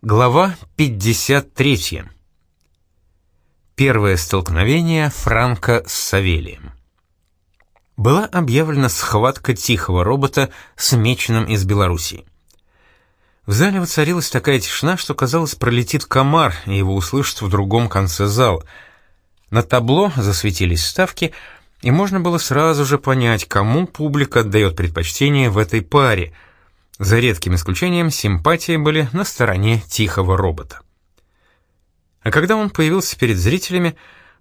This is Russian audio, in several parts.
Глава 53. Первое столкновение Франка с Савелием. Была объявлена схватка тихого робота с меченым из Белоруссии. В зале воцарилась такая тишина, что казалось, пролетит комар, и его услышат в другом конце зала. На табло засветились ставки, и можно было сразу же понять, кому публика отдает предпочтение в этой паре — за редким исключением симпатии были на стороне тихого робота. А когда он появился перед зрителями,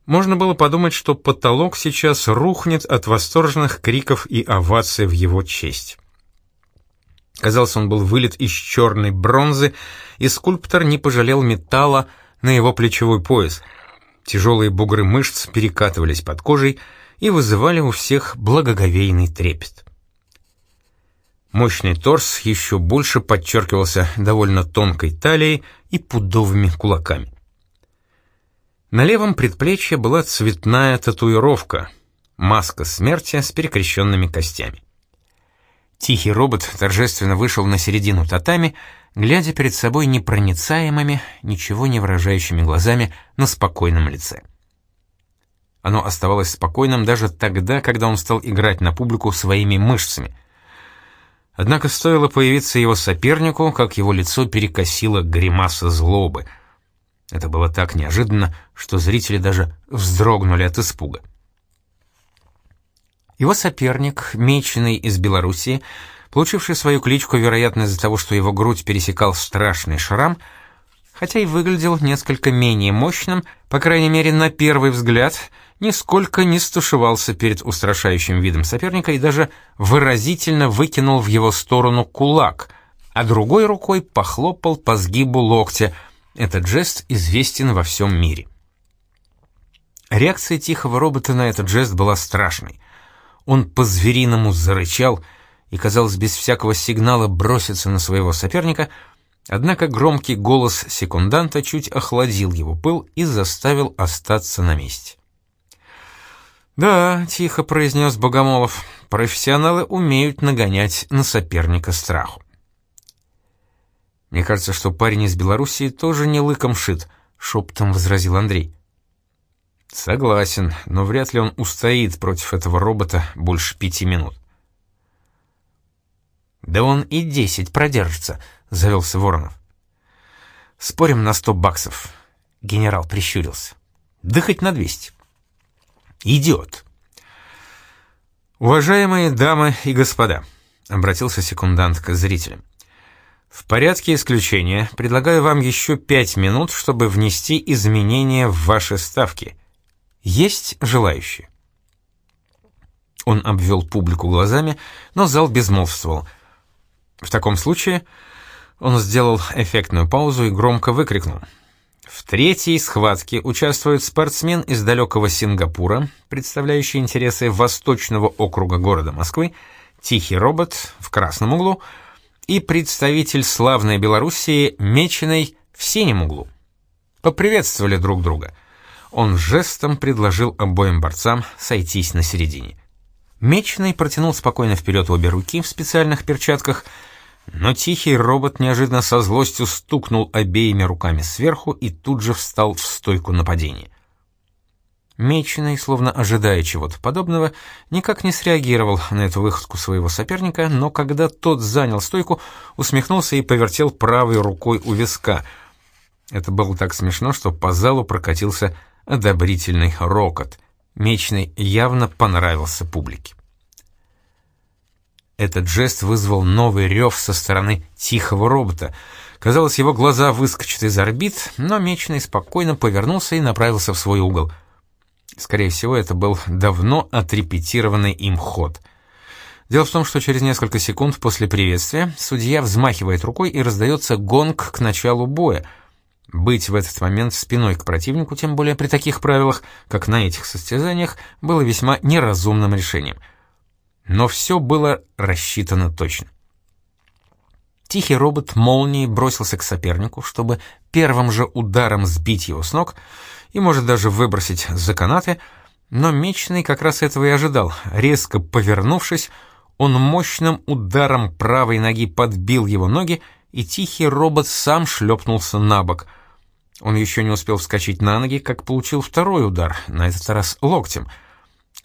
можно было подумать, что потолок сейчас рухнет от восторженных криков и оваций в его честь. Казалось, он был вылет из черной бронзы, и скульптор не пожалел металла на его плечевой пояс. Тяжелые бугры мышц перекатывались под кожей и вызывали у всех благоговейный трепет. Мощный торс еще больше подчеркивался довольно тонкой талией и пудовыми кулаками. На левом предплечье была цветная татуировка — маска смерти с перекрещенными костями. Тихий робот торжественно вышел на середину татами, глядя перед собой непроницаемыми, ничего не выражающими глазами на спокойном лице. Оно оставалось спокойным даже тогда, когда он стал играть на публику своими мышцами — Однако стоило появиться его сопернику, как его лицо перекосило гримаса злобы. Это было так неожиданно, что зрители даже вздрогнули от испуга. Его соперник, меченый из Белоруссии, получивший свою кличку, вероятно, из-за того, что его грудь пересекал страшный шрам, хотя и выглядел несколько менее мощным, по крайней мере, на первый взгляд — нисколько не стушевался перед устрашающим видом соперника и даже выразительно выкинул в его сторону кулак, а другой рукой похлопал по сгибу локтя. Этот жест известен во всем мире. Реакция тихого робота на этот жест была страшной. Он по-звериному зарычал и, казалось, без всякого сигнала броситься на своего соперника, однако громкий голос секунданта чуть охладил его пыл и заставил остаться на месте. «Да», — тихо произнес Богомолов, — «профессионалы умеют нагонять на соперника страху». «Мне кажется, что парень из Белоруссии тоже не лыком шит», — шепотом возразил Андрей. «Согласен, но вряд ли он устоит против этого робота больше пяти минут». «Да он и десять продержится», — завелся Воронов. «Спорим на сто баксов», — генерал прищурился. «Да хоть на двести». Идиот. «Уважаемые дамы и господа», — обратился секундант к зрителям, «в порядке исключения предлагаю вам еще пять минут, чтобы внести изменения в ваши ставки. Есть желающие?» Он обвел публику глазами, но зал безмолвствовал. В таком случае он сделал эффектную паузу и громко выкрикнул — в третьей схватке участвует спортсмен из далекого Сингапура, представляющий интересы Восточного округа города Москвы, Тихий робот в красном углу и представитель славной Белоруссии Меченый в синем углу. Поприветствовали друг друга. Он жестом предложил обоим борцам сойтись на середине. Меченый протянул спокойно вперед обе руки в специальных перчатках – но тихий робот неожиданно со злостью стукнул обеими руками сверху и тут же встал в стойку нападения. Меченый, словно ожидая чего-то подобного, никак не среагировал на эту выходку своего соперника, но когда тот занял стойку, усмехнулся и повертел правой рукой у виска. Это было так смешно, что по залу прокатился одобрительный рокот. Мечный явно понравился публике. Этот жест вызвал новый рев со стороны тихого робота. Казалось, его глаза выскочат из орбит, но Меченый спокойно повернулся и направился в свой угол. Скорее всего, это был давно отрепетированный им ход. Дело в том, что через несколько секунд после приветствия судья взмахивает рукой и раздается гонг к началу боя. Быть в этот момент спиной к противнику, тем более при таких правилах, как на этих состязаниях, было весьма неразумным решением — но все было рассчитано точно. Тихий робот молнией бросился к сопернику, чтобы первым же ударом сбить его с ног и, может, даже выбросить за канаты, но Меченый как раз этого и ожидал. Резко повернувшись, он мощным ударом правой ноги подбил его ноги и тихий робот сам шлепнулся на бок. Он еще не успел вскочить на ноги, как получил второй удар, на этот раз локтем.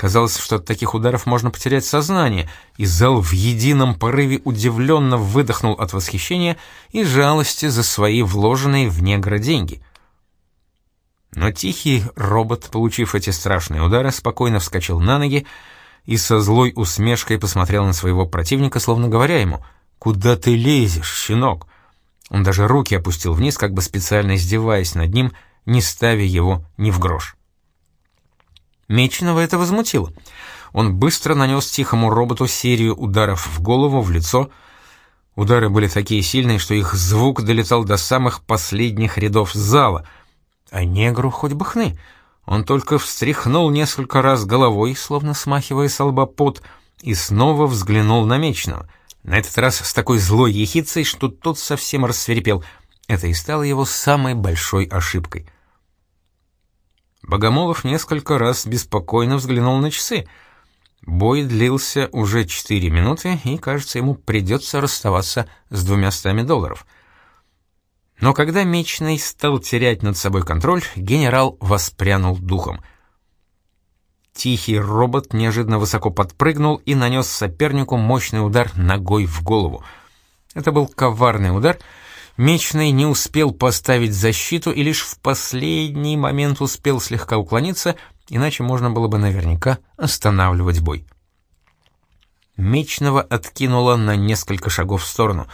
Казалось, что от таких ударов можно потерять сознание, и зал в едином порыве удивленно выдохнул от восхищения и жалости за свои вложенные в негра деньги. Но тихий робот, получив эти страшные удары, спокойно вскочил на ноги и со злой усмешкой посмотрел на своего противника, словно говоря ему «Куда ты лезешь, щенок?» Он даже руки опустил вниз, как бы специально издеваясь над ним, не ставя его ни в грош. Меченого это возмутило. Он быстро нанес тихому роботу серию ударов в голову, в лицо. Удары были такие сильные, что их звук долетал до самых последних рядов зала. А негру хоть бы хны. Он только встряхнул несколько раз головой, словно смахивая с лба пот, и снова взглянул на Меченого — на этот раз с такой злой ехицей, что тот совсем рассверепел. Это и стало его самой большой ошибкой. Богомолов несколько раз беспокойно взглянул на часы. Бой длился уже четыре минуты, и, кажется, ему придется расставаться с двумястами долларов. Но когда Мечный стал терять над собой контроль, генерал воспрянул духом — Тихий робот неожиданно высоко подпрыгнул и нанес сопернику мощный удар ногой в голову. Это был коварный удар. Мечный не успел поставить защиту и лишь в последний момент успел слегка уклониться, иначе можно было бы наверняка останавливать бой. Мечного откинуло на несколько шагов в сторону.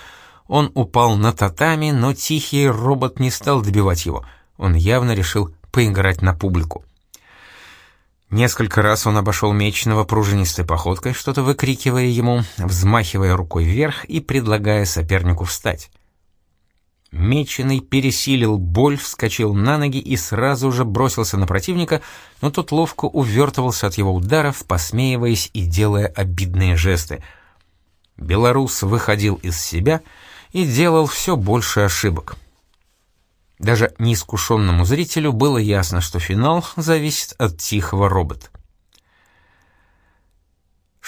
Он упал на татами, но тихий робот не стал добивать его. Он явно решил поиграть на публику. Несколько раз он обошел Меченого пружинистой походкой, что-то выкрикивая ему, взмахивая рукой вверх и предлагая сопернику встать. Меченый пересилил боль, вскочил на ноги и сразу же бросился на противника, но тот ловко увертывался от его ударов, посмеиваясь и делая обидные жесты. Белорус выходил из себя и делал все больше ошибок. Даже неискушенному зрителю было ясно, что финал зависит от тихого робота.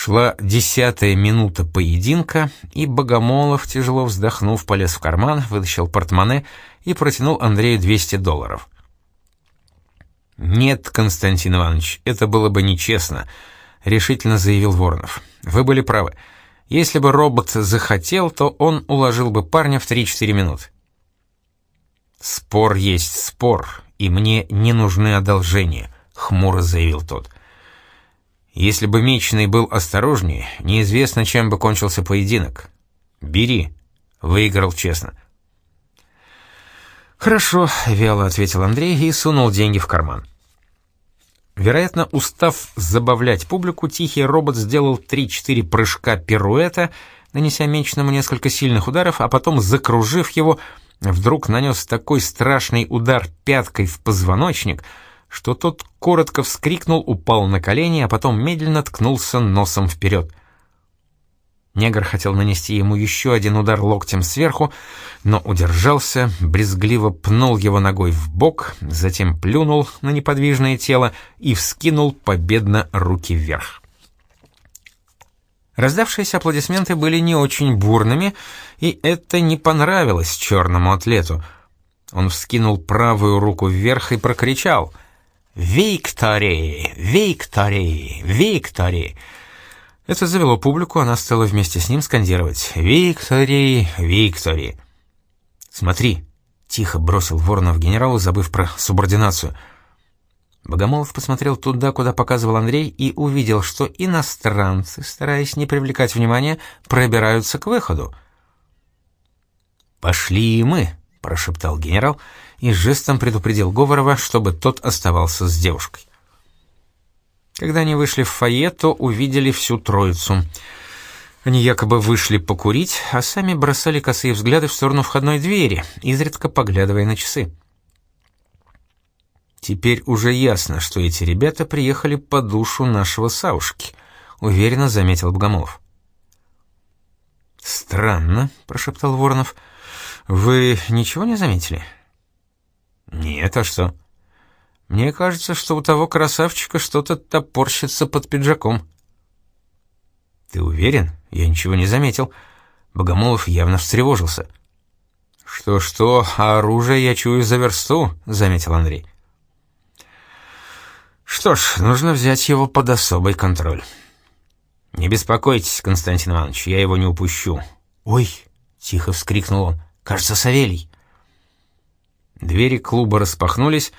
Шла десятая минута поединка, и Богомолов, тяжело вздохнув, полез в карман, вытащил портмоне и протянул Андрею 200 долларов. «Нет, Константин Иванович, это было бы нечестно», — решительно заявил Воронов. «Вы были правы. Если бы робот захотел, то он уложил бы парня в 3-4 минуты. «Спор есть спор, и мне не нужны одолжения», — хмуро заявил тот. «Если бы Меченый был осторожнее, неизвестно, чем бы кончился поединок. Бери», — выиграл честно. «Хорошо», — вяло ответил Андрей и сунул деньги в карман. Вероятно, устав забавлять публику, тихий робот сделал 3-4 прыжка пируэта, нанеся Меченому несколько сильных ударов, а потом, закружив его, вдруг нанес такой страшный удар пяткой в позвоночник, что тот коротко вскрикнул, упал на колени, а потом медленно ткнулся носом вперед. Негр хотел нанести ему еще один удар локтем сверху, но удержался, брезгливо пнул его ногой в бок, затем плюнул на неподвижное тело и вскинул победно руки вверх. Раздавшиеся аплодисменты были не очень бурными, и это не понравилось черному атлету. Он вскинул правую руку вверх и прокричал «Виктори! Виктори! Виктори!» Это завело публику, она стала вместе с ним скандировать «Виктори! Виктори!» «Смотри!» — тихо бросил Воронов генералу, забыв про субординацию — Богомолов посмотрел туда, куда показывал Андрей, и увидел, что иностранцы, стараясь не привлекать внимания, пробираются к выходу. «Пошли мы», — прошептал генерал и жестом предупредил Говорова, чтобы тот оставался с девушкой. Когда они вышли в фойе, то увидели всю троицу. Они якобы вышли покурить, а сами бросали косые взгляды в сторону входной двери, изредка поглядывая на часы. Теперь уже ясно, что эти ребята приехали по душу нашего Саушки, уверенно заметил Богомолов. Странно, прошептал Воронов. Вы ничего не заметили? Нет, а что? Мне кажется, что у того красавчика что-то топорщится под пиджаком. Ты уверен? Я ничего не заметил. Богомолов явно встревожился. «Что-что, а оружие я чую за версту», — заметил Андрей. «Что ж, нужно взять его под особый контроль». «Не беспокойтесь, Константин Иванович, я его не упущу». «Ой!» — тихо вскрикнул он. «Кажется, Савелий». Двери клуба распахнулись,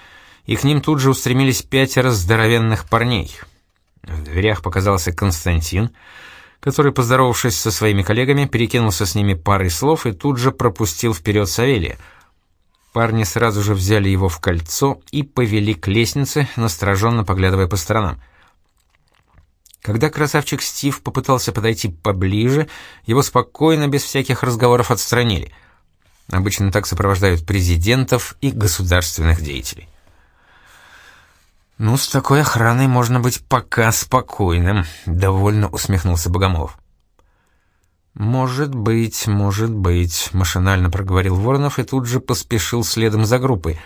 и к ним тут же устремились пятеро здоровенных парней. В дверях показался Константин, который, поздоровавшись со своими коллегами, перекинулся с ними парой слов и тут же пропустил вперед Савелия. Парни сразу же взяли его в кольцо и повели к лестнице, настороженно поглядывая по сторонам. Когда красавчик Стив попытался подойти поближе, его спокойно, без всяких разговоров отстранили. Обычно так сопровождают президентов и государственных деятелей. «Ну, с такой охраной можно быть пока спокойным», — довольно усмехнулся Богомолов. «Может быть, может быть», — машинально проговорил Воронов и тут же поспешил следом за группой.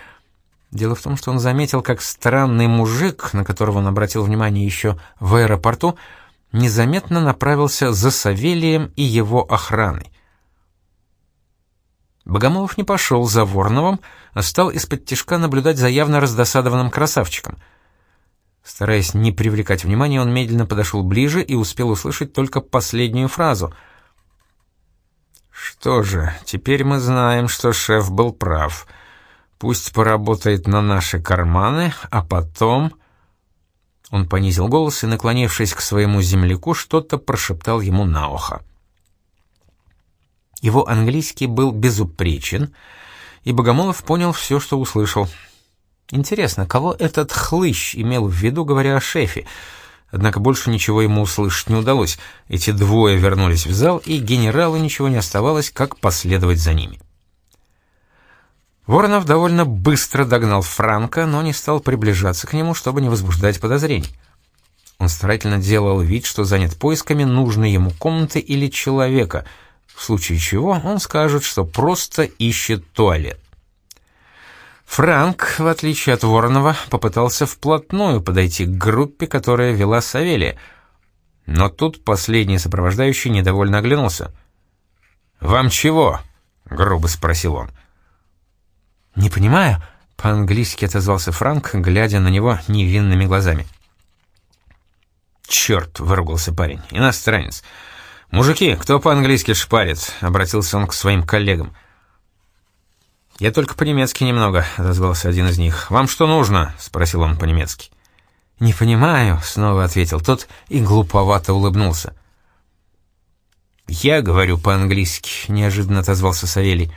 Дело в том, что он заметил, как странный мужик, на которого он обратил внимание еще в аэропорту, незаметно направился за Савелием и его охраной. Богомолов не пошел за Вороновым, а стал из-под тишка наблюдать за явно раздосадованным красавчиком — Стараясь не привлекать внимания, он медленно подошел ближе и успел услышать только последнюю фразу. «Что же, теперь мы знаем, что шеф был прав. Пусть поработает на наши карманы, а потом...» Он понизил голос и, наклонившись к своему земляку, что-то прошептал ему на ухо. Его английский был безупречен, и Богомолов понял все, что услышал — Интересно, кого этот хлыщ имел в виду, говоря о шефе? Однако больше ничего ему услышать не удалось. Эти двое вернулись в зал, и генералу ничего не оставалось, как последовать за ними. Воронов довольно быстро догнал Франка, но не стал приближаться к нему, чтобы не возбуждать подозрений. Он старательно делал вид, что занят поисками нужной ему комнаты или человека, в случае чего он скажет, что просто ищет туалет. Франк, в отличие от Воронова, попытался вплотную подойти к группе, которая вела Савелия. Но тут последний сопровождающий недовольно оглянулся. «Вам чего?» — грубо спросил он. «Не понимаю», — по-английски отозвался Франк, глядя на него невинными глазами. «Черт!» — выругался парень. «Иностранец. Мужики, кто по-английски шпарит?» — обратился он к своим коллегам. «Я только по-немецки немного», — отозвался один из них. «Вам что нужно?» — спросил он по-немецки. «Не понимаю», — снова ответил тот и глуповато улыбнулся. «Я говорю по-английски», — неожиданно отозвался Савелий.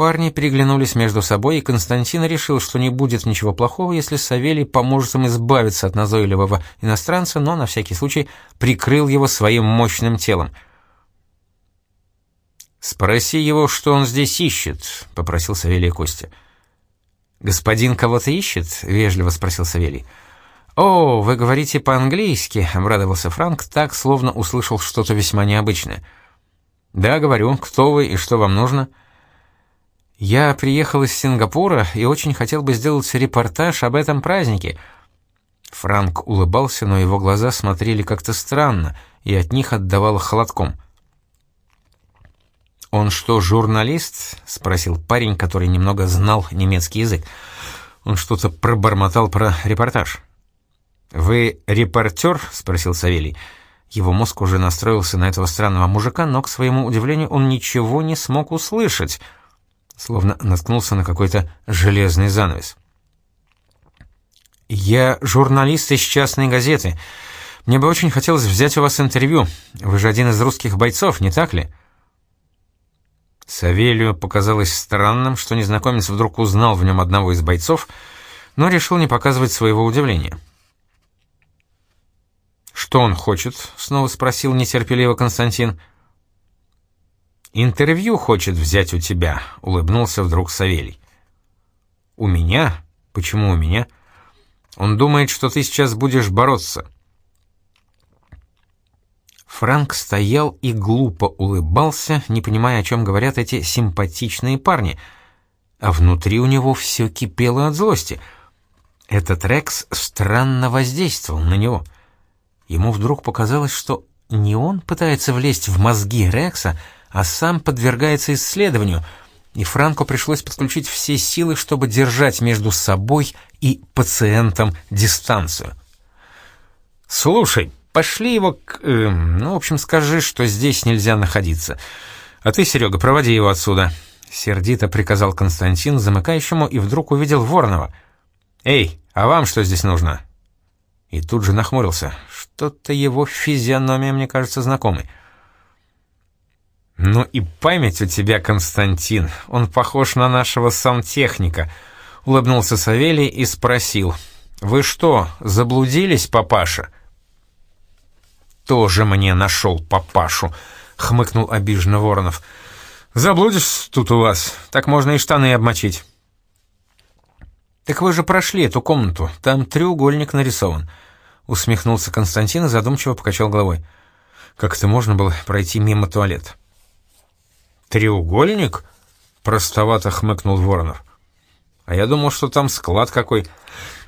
Парни переглянулись между собой, и Константин решил, что не будет ничего плохого, если Савелий поможет им избавиться от назойливого иностранца, но на всякий случай прикрыл его своим мощным телом — «Спроси его, что он здесь ищет», — попросил Савелий Костя. «Господин кого-то ищет?» — вежливо спросил Савелий. «О, вы говорите по-английски», — обрадовался Франк, так, словно услышал что-то весьма необычное. «Да, говорю. Кто вы и что вам нужно?» «Я приехал из Сингапура и очень хотел бы сделать репортаж об этом празднике». Франк улыбался, но его глаза смотрели как-то странно, и от них отдавало холодком. «Он что, журналист?» — спросил парень, который немного знал немецкий язык. Он что-то пробормотал про репортаж. «Вы репортер?» — спросил Савелий. Его мозг уже настроился на этого странного мужика, но, к своему удивлению, он ничего не смог услышать, словно наткнулся на какой-то железный занавес. «Я журналист из частной газеты. Мне бы очень хотелось взять у вас интервью. Вы же один из русских бойцов, не так ли?» Савелию показалось странным, что незнакомец вдруг узнал в нем одного из бойцов, но решил не показывать своего удивления. «Что он хочет?» — снова спросил нетерпеливо Константин. «Интервью хочет взять у тебя», — улыбнулся вдруг Савелий. «У меня? Почему у меня?» «Он думает, что ты сейчас будешь бороться». Франк стоял и глупо улыбался, не понимая, о чем говорят эти симпатичные парни. А внутри у него все кипело от злости. Этот Рекс странно воздействовал на него. Ему вдруг показалось, что не он пытается влезть в мозги Рекса, а сам подвергается исследованию, и Франко пришлось подключить все силы, чтобы держать между собой и пациентом дистанцию. «Слушай, пошли его к... Э, ну, в общем, скажи, что здесь нельзя находиться. А ты, Серега, проводи его отсюда», — сердито приказал Константин замыкающему и вдруг увидел Воронова. «Эй, а вам что здесь нужно?» И тут же нахмурился. Что-то его физиономия мне кажется знакомой. «Ну и память у тебя, Константин. Он похож на нашего сантехника», — улыбнулся Савелий и спросил. «Вы что, заблудились, папаша?» «Тоже мне нашел папашу», — хмыкнул обиженно Воронов. «Заблудишь тут у вас, так можно и штаны обмочить». «Так вы же прошли эту комнату, там треугольник нарисован», — усмехнулся Константин и задумчиво покачал головой. «Как это можно было пройти мимо туалета?» «Треугольник?» — простовато хмыкнул Воронов. «А я думал, что там склад какой.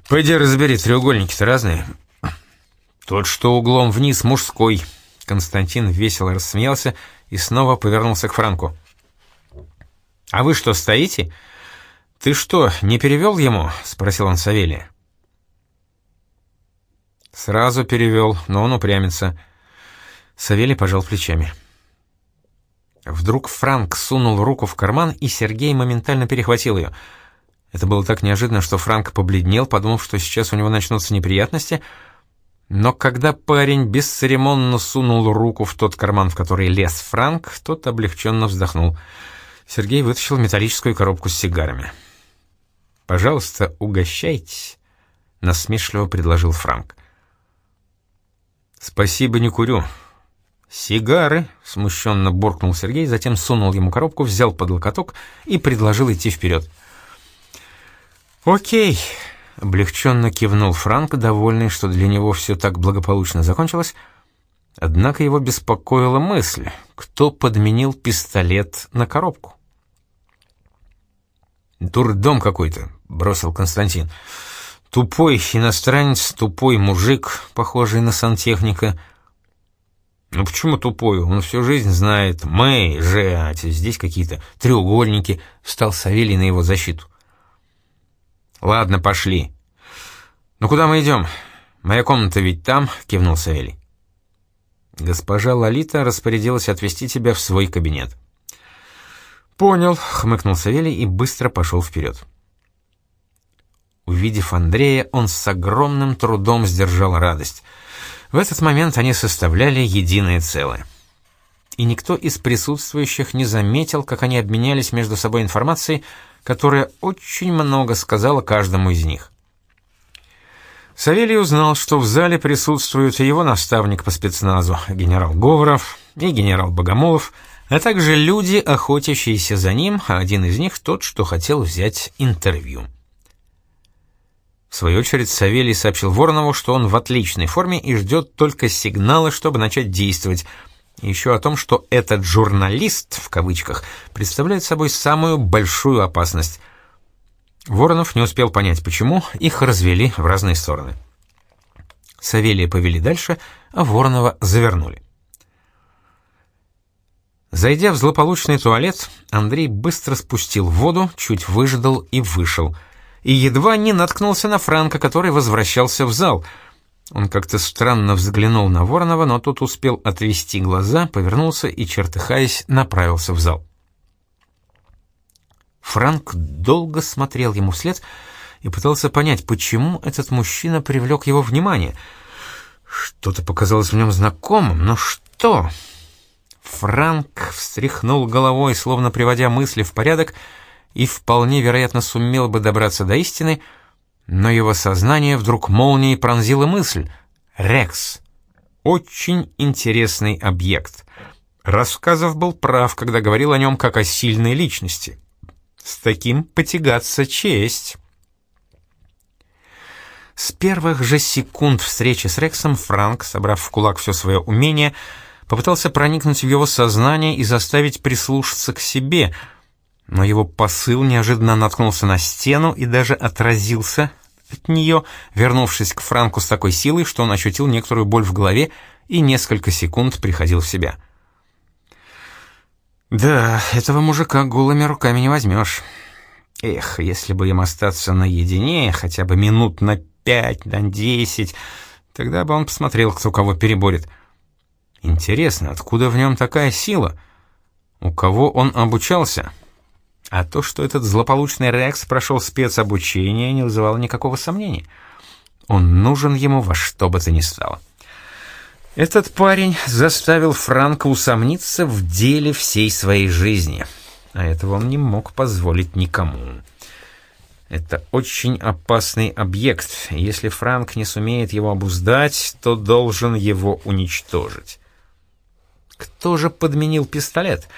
Пойди разбери, треугольники-то разные». «Тот, что углом вниз, мужской». Константин весело рассмеялся и снова повернулся к Франку. «А вы что, стоите?» «Ты что, не перевел ему?» — спросил он Савелия. «Сразу перевел, но он упрямится». Савелий пожал плечами. Вдруг Франк сунул руку в карман, и Сергей моментально перехватил ее. Это было так неожиданно, что Франк побледнел, подумав, что сейчас у него начнутся неприятности — но когда парень бесцеремонно сунул руку в тот карман, в который лез Франк, тот облегченно вздохнул. Сергей вытащил металлическую коробку с сигарами. «Пожалуйста, угощайтесь», — насмешливо предложил Франк. «Спасибо, не курю». «Сигары», — смущенно буркнул Сергей, затем сунул ему коробку, взял под локоток и предложил идти вперед. «Окей», Облегченно кивнул Франк, довольный, что для него все так благополучно закончилось. Однако его беспокоила мысль, кто подменил пистолет на коробку. «Дурдом какой-то», — бросил Константин. «Тупой иностранец, тупой мужик, похожий на сантехника». «Ну почему тупой? Он всю жизнь знает. Мы же, а здесь какие-то треугольники», — встал Савелий на его защиту. «Ладно, пошли». «Ну куда мы идем? Моя комната ведь там», — кивнул Савелий. «Госпожа Лолита распорядилась отвезти тебя в свой кабинет». «Понял», — хмыкнул Савелий и быстро пошел вперед. Увидев Андрея, он с огромным трудом сдержал радость. В этот момент они составляли единое целое. И никто из присутствующих не заметил, как они обменялись между собой информацией, которая очень много сказала каждому из них. Савелий узнал, что в зале присутствуют его наставник по спецназу, генерал Говоров, и генерал Богомолов, а также люди, охотящиеся за ним, а один из них тот, что хотел взять интервью. В свою очередь Савелий сообщил Воронову, что он в отличной форме и ждет только сигнала, чтобы начать действовать – еще о том, что этот «журналист» в кавычках представляет собой самую большую опасность. Воронов не успел понять, почему, их развели в разные стороны. Савелия повели дальше, а Воронова завернули. Зайдя в злополучный туалет, Андрей быстро спустил воду, чуть выждал и вышел. И едва не наткнулся на Франка, который возвращался в зал — он как-то странно взглянул на Воронова, но тот успел отвести глаза, повернулся и, чертыхаясь, направился в зал. Франк долго смотрел ему вслед и пытался понять, почему этот мужчина привлек его внимание. Что-то показалось в нем знакомым, но что? Франк встряхнул головой, словно приводя мысли в порядок, и вполне вероятно сумел бы добраться до истины — но его сознание вдруг молнией пронзила мысль. «Рекс. Очень интересный объект». Рассказов был прав, когда говорил о нем как о сильной личности. С таким потягаться честь. С первых же секунд встречи с Рексом Франк, собрав в кулак все свое умение, попытался проникнуть в его сознание и заставить прислушаться к себе — но его посыл неожиданно наткнулся на стену и даже отразился от нее, вернувшись к Франку с такой силой, что он ощутил некоторую боль в голове и несколько секунд приходил в себя. Да, этого мужика голыми руками не возьмешь. Эх, если бы им остаться наедине, хотя бы минут на пять, на десять, тогда бы он посмотрел, кто кого переборет. Интересно, откуда в нем такая сила? У кого он обучался? А то, что этот злополучный Рекс прошел спецобучение, не вызывало никакого сомнения. Он нужен ему во что бы то ни стало. Этот парень заставил Франка усомниться в деле всей своей жизни, а этого он не мог позволить никому. Это очень опасный объект, если Франк не сумеет его обуздать, то должен его уничтожить. Кто же подменил пистолет?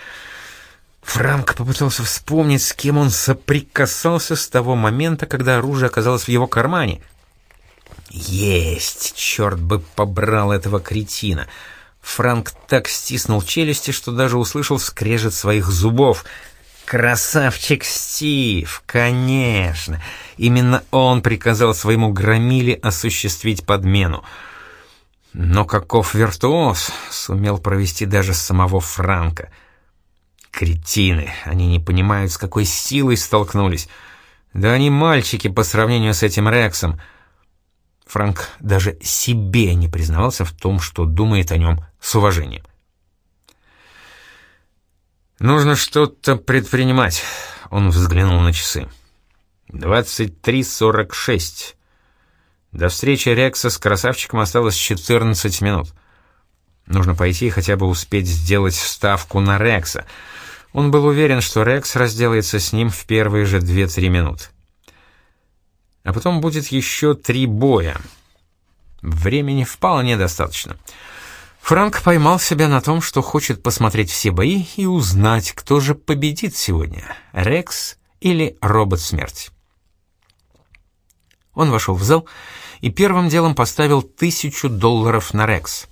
Франк попытался вспомнить, с кем он соприкасался с того момента, когда оружие оказалось в его кармане — есть! Черт бы побрал этого кретина! Франк так стиснул челюсти, что даже услышал скрежет своих зубов. «Красавчик Стив! Конечно! Именно он приказал своему громиле осуществить подмену. Но каков виртуоз сумел провести даже самого Франка. Кретины! Они не понимают, с какой силой столкнулись. Да они мальчики по сравнению с этим Рексом — Франк даже себе не признавался в том, что думает о нем с уважением. «Нужно что-то предпринимать», — он взглянул на часы. «Двадцать три сорок шесть. До встречи Рекса с красавчиком осталось четырнадцать минут. Нужно пойти и хотя бы успеть сделать ставку на Рекса. Он был уверен, что Рекс разделается с ним в первые же две-три минуты а потом будет еще три боя. Времени вполне достаточно. Франк поймал себя на том, что хочет посмотреть все бои и узнать, кто же победит сегодня, Рекс или Робот Смерти. Он вошел в зал и первым делом поставил тысячу долларов на Рекс.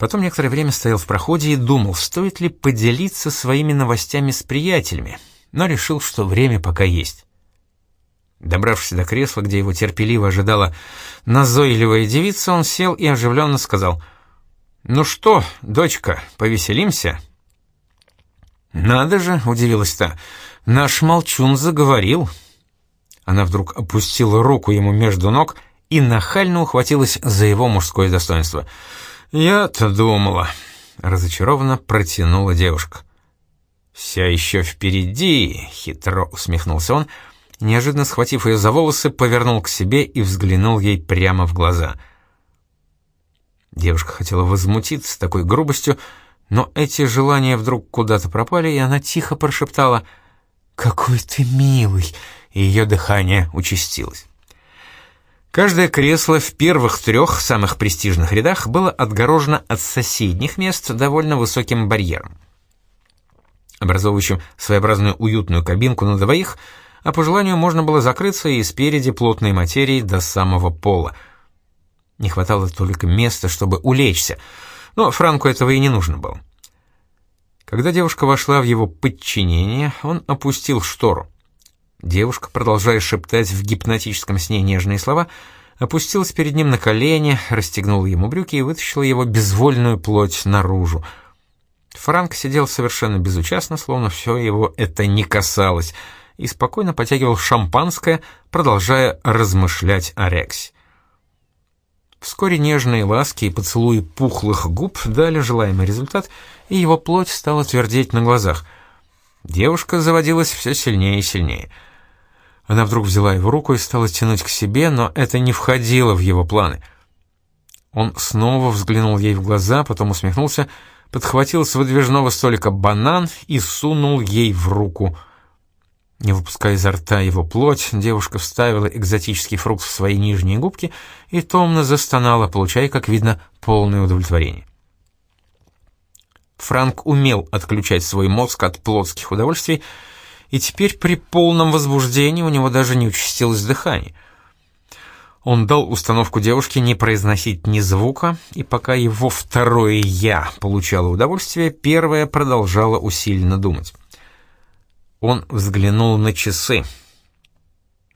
Потом некоторое время стоял в проходе и думал, стоит ли поделиться своими новостями с приятелями, но решил, что время пока есть. Добравшись до кресла, где его терпеливо ожидала назойливая девица, он сел и оживленно сказал, «Ну что, дочка, повеселимся?» «Надо же!» — удивилась та. «Наш молчун заговорил». Она вдруг опустила руку ему между ног и нахально ухватилась за его мужское достоинство. «Я-то думала», — разочарованно протянула девушка. «Вся еще впереди», — хитро усмехнулся он, — неожиданно схватив ее за волосы, повернул к себе и взглянул ей прямо в глаза. Девушка хотела возмутиться такой грубостью, но эти желания вдруг куда-то пропали, и она тихо прошептала «Какой ты милый!» и ее дыхание участилось. Каждое кресло в первых трех самых престижных рядах было отгорожено от соседних мест довольно высоким барьером. Образовывающим своеобразную уютную кабинку на двоих — а по желанию можно было закрыться и спереди плотной материей до самого пола. Не хватало только места, чтобы улечься, но Франку этого и не нужно было. Когда девушка вошла в его подчинение, он опустил штору. Девушка, продолжая шептать в гипнотическом сне нежные слова, опустилась перед ним на колени, расстегнула ему брюки и вытащила его безвольную плоть наружу. Франк сидел совершенно безучастно, словно все его это не касалось — и спокойно потягивал шампанское, продолжая размышлять о Рексе. Вскоре нежные ласки и поцелуи пухлых губ дали желаемый результат, и его плоть стала твердеть на глазах. Девушка заводилась все сильнее и сильнее. Она вдруг взяла его руку и стала тянуть к себе, но это не входило в его планы. Он снова взглянул ей в глаза, потом усмехнулся, подхватил с выдвижного столика банан и сунул ей в руку — не выпуская изо рта его плоть, девушка вставила экзотический фрукт в свои нижние губки и томно застонала, получая, как видно, полное удовлетворение. Франк умел отключать свой мозг от плотских удовольствий, и теперь при полном возбуждении у него даже не участилось дыхание. Он дал установку девушке не произносить ни звука, и пока его второе «я» получало удовольствие, первое продолжало усиленно думать. Он взглянул на часы.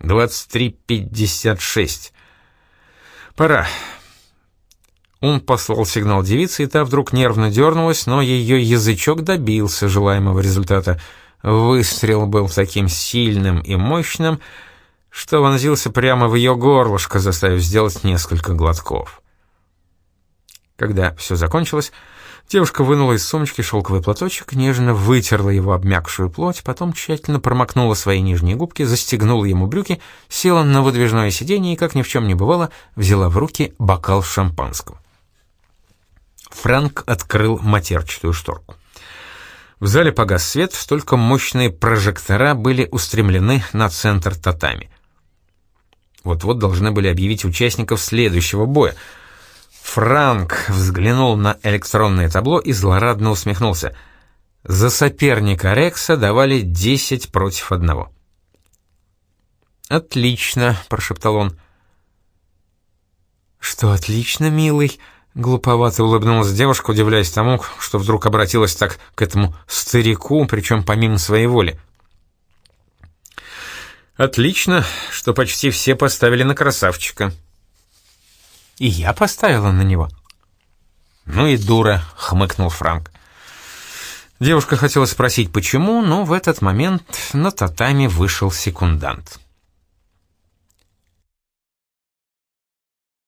23.56. Пора. Он послал сигнал девице, и та вдруг нервно дернулась, но ее язычок добился желаемого результата. Выстрел был таким сильным и мощным, что вонзился прямо в ее горлышко, заставив сделать несколько глотков. Когда все закончилось, девушка вынула из сумочки шелковый платочек, нежно вытерла его обмякшую плоть, потом тщательно промокнула свои нижние губки, застегнула ему брюки, села на выдвижное сиденье и, как ни в чем не бывало, взяла в руки бокал шампанского. Франк открыл матерчатую шторку. В зале погас свет, только мощные прожектора были устремлены на центр татами. Вот-вот должны были объявить участников следующего боя. Франк взглянул на электронное табло и злорадно усмехнулся. За соперника Рекса давали 10 против одного. «Отлично», — прошептал он. «Что отлично, милый?» Глуповато улыбнулась девушка, удивляясь тому, что вдруг обратилась так к этому старику, причем помимо своей воли. «Отлично, что почти все поставили на красавчика». «И я поставила на него». «Ну и дура», — хмыкнул Франк. Девушка хотела спросить, почему, но в этот момент на татами вышел секундант.